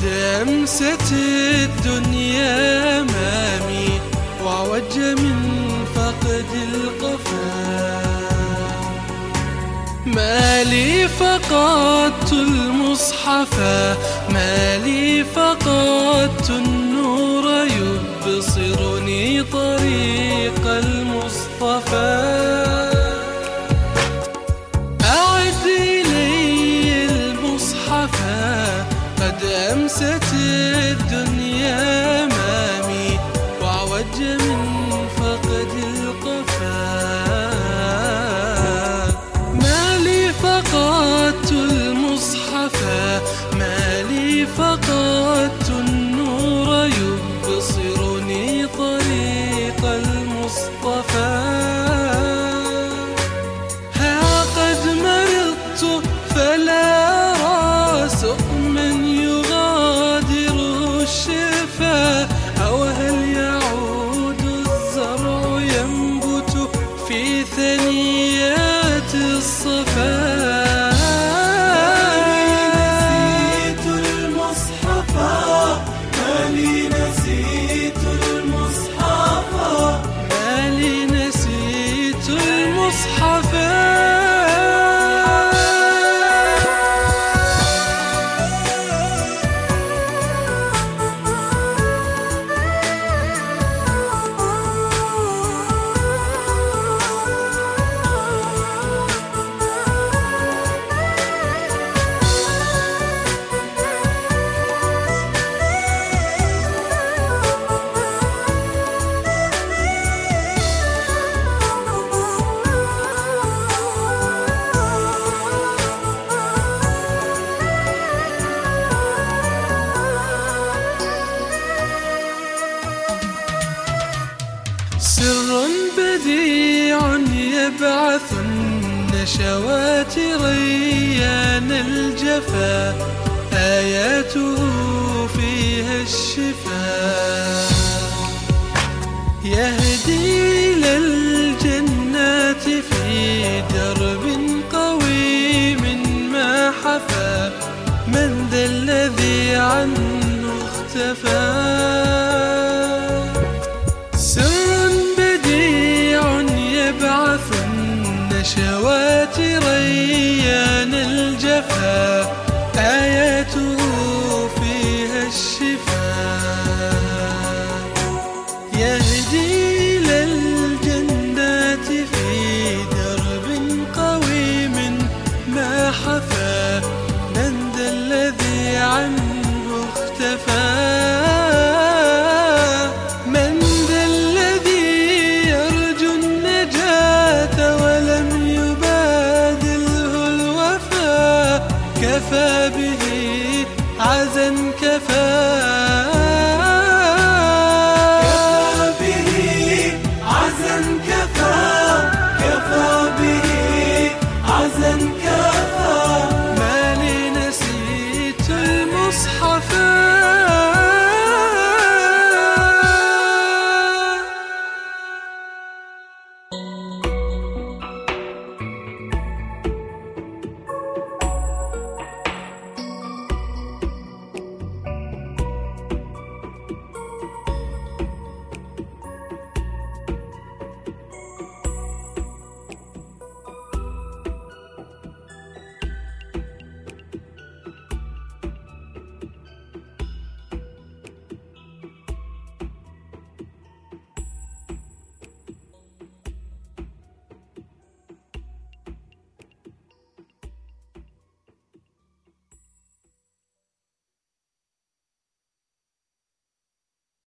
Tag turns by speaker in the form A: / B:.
A: قد أمست الدنيا أمامي وعوج من فقد القفا. ما لي فقدت المصحف ما لي فقدت النور يبصرني طريق المصطفى. بديع يبعث النشوات ريان الجفا آياته فيها الشفاء يهدي إلى الجنات في درب قويم ما حفى من ذا الذي عنه اختفى. النشوات ريان الجفا كفى به عزا كفى